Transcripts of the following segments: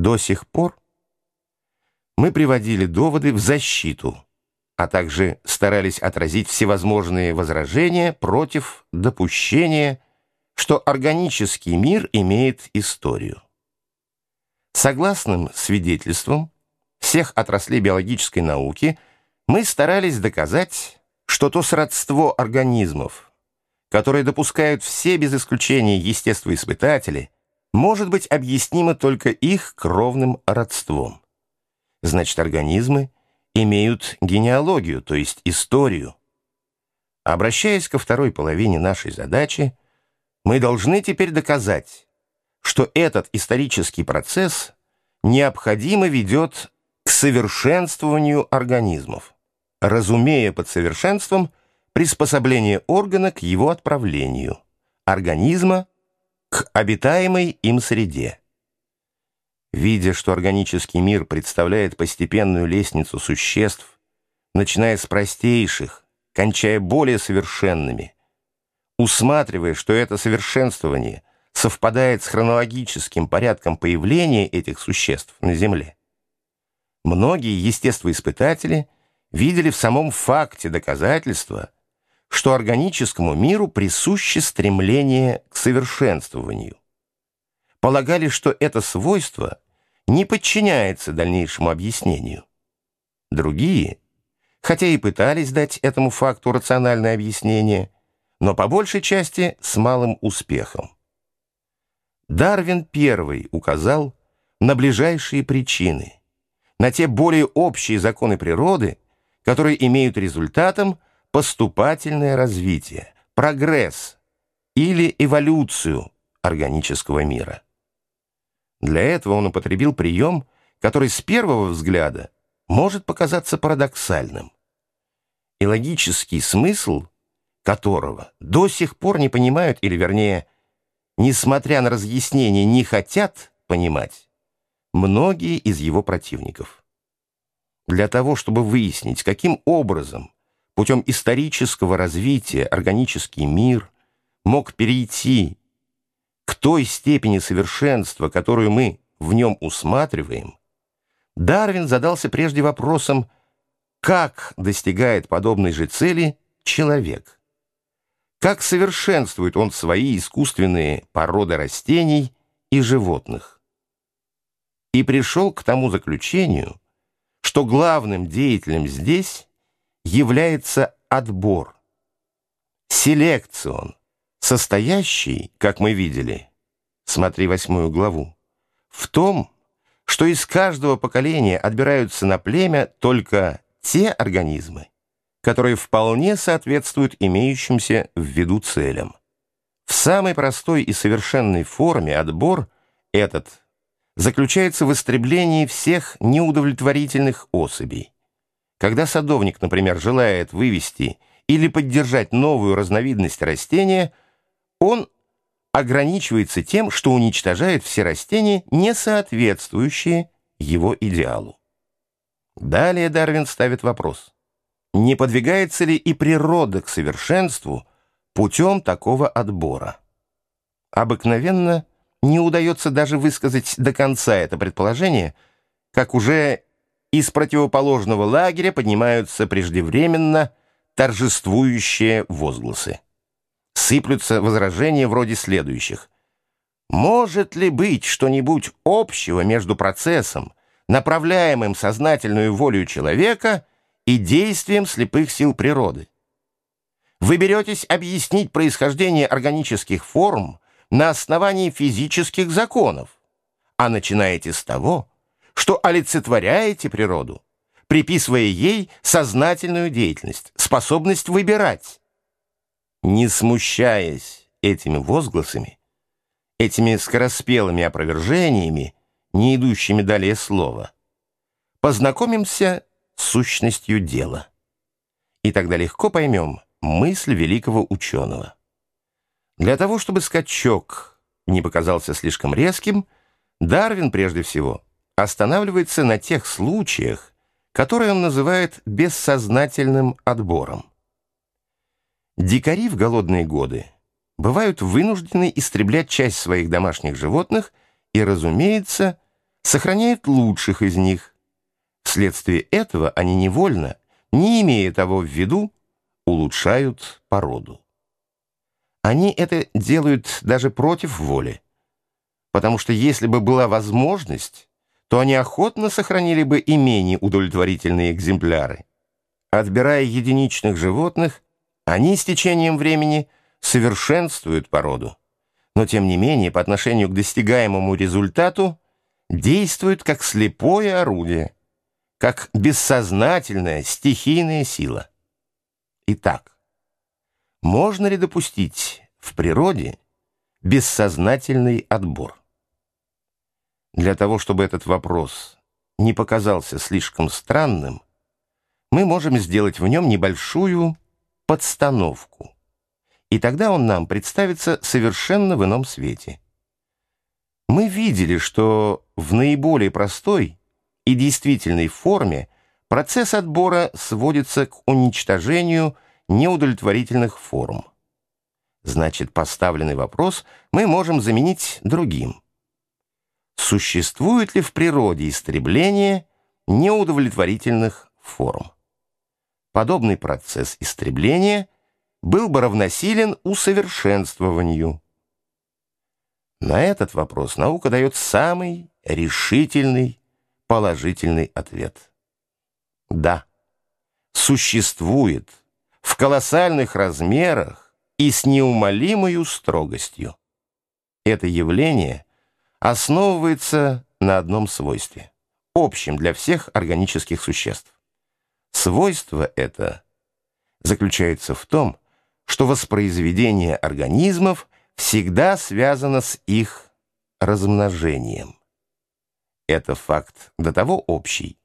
До сих пор мы приводили доводы в защиту, а также старались отразить всевозможные возражения против допущения, что органический мир имеет историю. Согласным свидетельством всех отраслей биологической науки мы старались доказать, что то сродство организмов, которое допускают все без исключения естествоиспытатели, может быть объяснимо только их кровным родством. Значит, организмы имеют генеалогию, то есть историю. Обращаясь ко второй половине нашей задачи, мы должны теперь доказать, что этот исторический процесс необходимо ведет к совершенствованию организмов, разумея под совершенством приспособление органа к его отправлению, организма к обитаемой им среде. Видя, что органический мир представляет постепенную лестницу существ, начиная с простейших, кончая более совершенными, усматривая, что это совершенствование совпадает с хронологическим порядком появления этих существ на Земле, многие естествоиспытатели видели в самом факте доказательства, что органическому миру присуще стремление к совершенствованию. Полагали, что это свойство не подчиняется дальнейшему объяснению. Другие, хотя и пытались дать этому факту рациональное объяснение, но по большей части с малым успехом. Дарвин первый указал на ближайшие причины, на те более общие законы природы, которые имеют результатом поступательное развитие, прогресс или эволюцию органического мира. Для этого он употребил прием, который с первого взгляда может показаться парадоксальным. И логический смысл которого до сих пор не понимают, или вернее, несмотря на разъяснение, не хотят понимать, многие из его противников. Для того, чтобы выяснить, каким образом путем исторического развития органический мир мог перейти к той степени совершенства, которую мы в нем усматриваем, Дарвин задался прежде вопросом, как достигает подобной же цели человек. Как совершенствует он свои искусственные породы растений и животных. И пришел к тому заключению, что главным деятелем здесь является отбор, селекцион, состоящий, как мы видели, смотри восьмую главу, в том, что из каждого поколения отбираются на племя только те организмы, которые вполне соответствуют имеющимся в виду целям. В самой простой и совершенной форме отбор этот заключается в истреблении всех неудовлетворительных особей. Когда садовник, например, желает вывести или поддержать новую разновидность растения, он ограничивается тем, что уничтожает все растения, не соответствующие его идеалу. Далее Дарвин ставит вопрос. Не подвигается ли и природа к совершенству путем такого отбора? Обыкновенно не удается даже высказать до конца это предположение, как уже из противоположного лагеря поднимаются преждевременно торжествующие возгласы. Сыплются возражения вроде следующих. Может ли быть что-нибудь общего между процессом, направляемым сознательную волю человека, и действием слепых сил природы? Вы беретесь объяснить происхождение органических форм на основании физических законов, а начинаете с того, что олицетворяете природу, приписывая ей сознательную деятельность, способность выбирать. Не смущаясь этими возгласами, этими скороспелыми опровержениями, не идущими далее слова, познакомимся с сущностью дела. И тогда легко поймем мысль великого ученого. Для того, чтобы скачок не показался слишком резким, Дарвин прежде всего останавливается на тех случаях, которые он называет бессознательным отбором. Дикари в голодные годы бывают вынуждены истреблять часть своих домашних животных и, разумеется, сохраняют лучших из них. Вследствие этого они невольно, не имея того в виду, улучшают породу. Они это делают даже против воли, потому что если бы была возможность, то они охотно сохранили бы и менее удовлетворительные экземпляры. Отбирая единичных животных, они с течением времени совершенствуют породу, но тем не менее по отношению к достигаемому результату действуют как слепое орудие, как бессознательная стихийная сила. Итак, можно ли допустить в природе бессознательный отбор? Для того, чтобы этот вопрос не показался слишком странным, мы можем сделать в нем небольшую подстановку. И тогда он нам представится совершенно в ином свете. Мы видели, что в наиболее простой и действительной форме процесс отбора сводится к уничтожению неудовлетворительных форм. Значит, поставленный вопрос мы можем заменить другим – существует ли в природе истребление неудовлетворительных форм. Подобный процесс истребления был бы равносилен усовершенствованию. На этот вопрос наука дает самый решительный положительный ответ. Да, существует в колоссальных размерах и с неумолимой строгостью. Это явление – основывается на одном свойстве, общем для всех органических существ. Свойство это заключается в том, что воспроизведение организмов всегда связано с их размножением. Это факт до того общий,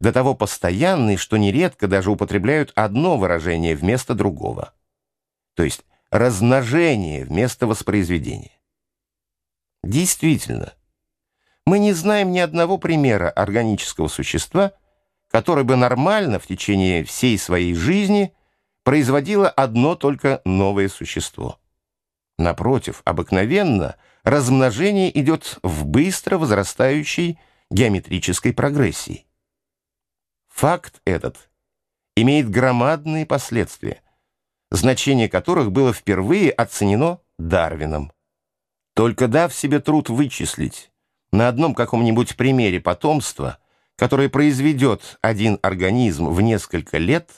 до того постоянный, что нередко даже употребляют одно выражение вместо другого, то есть размножение вместо воспроизведения. Действительно, мы не знаем ни одного примера органического существа, которое бы нормально в течение всей своей жизни производило одно только новое существо. Напротив, обыкновенно размножение идет в быстро возрастающей геометрической прогрессии. Факт этот имеет громадные последствия, значение которых было впервые оценено Дарвином. Только дав себе труд вычислить на одном каком-нибудь примере потомства, которое произведет один организм в несколько лет,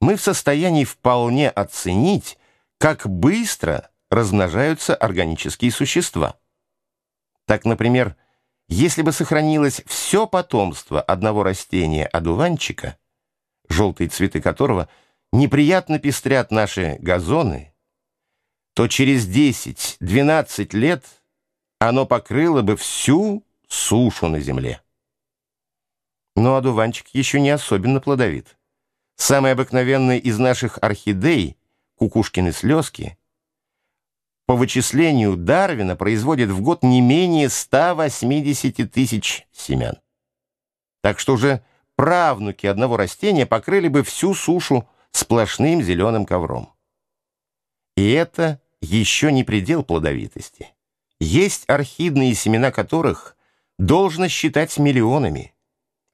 мы в состоянии вполне оценить, как быстро размножаются органические существа. Так, например, если бы сохранилось все потомство одного растения одуванчика, желтые цветы которого неприятно пестрят наши газоны, то через 10-12 лет оно покрыло бы всю сушу на земле. Но одуванчик еще не особенно плодовит. Самый обыкновенный из наших орхидей, кукушкины слезки, по вычислению Дарвина производит в год не менее 180 тысяч семян. Так что же правнуки одного растения покрыли бы всю сушу сплошным зеленым ковром. И это еще не предел плодовитости. Есть орхидные семена которых должно считать миллионами.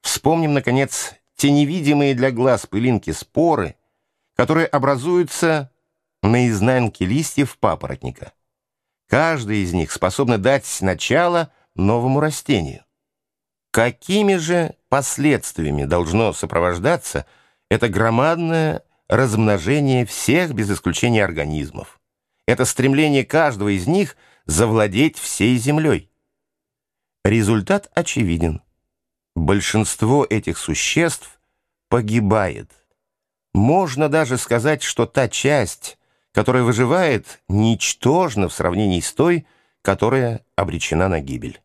Вспомним, наконец, те невидимые для глаз пылинки споры, которые образуются на изнанке листьев папоротника. Каждая из них способна дать начало новому растению. Какими же последствиями должно сопровождаться это громадное размножение всех без исключения организмов. Это стремление каждого из них завладеть всей землей. Результат очевиден. Большинство этих существ погибает. Можно даже сказать, что та часть, которая выживает, ничтожна в сравнении с той, которая обречена на гибель.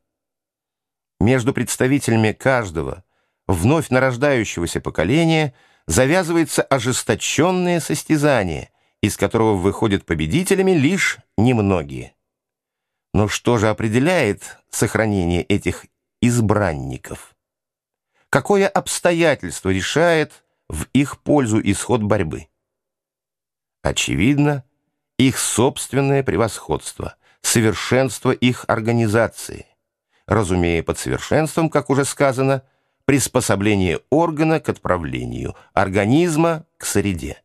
Между представителями каждого вновь нарождающегося поколения – завязывается ожесточенное состязание, из которого выходят победителями лишь немногие. Но что же определяет сохранение этих избранников? Какое обстоятельство решает в их пользу исход борьбы? Очевидно, их собственное превосходство, совершенство их организации, разумея под совершенством, как уже сказано, приспособление органа к отправлению, организма к среде.